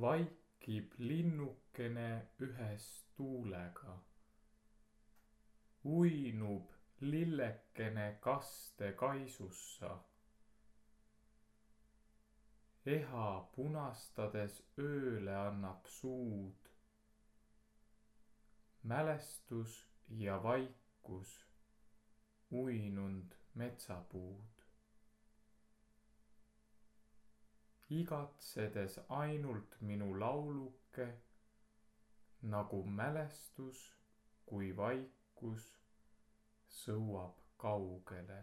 vaikib linnukene ühes tuulega. uinub lillekene kaste kaisussa. eha punastades ööle annab suud. mälestus ja vaikus, uinunud metsapuud. Igatsedes ainult minu lauluke, nagu mälestus, kui vaikus sõuab kaugele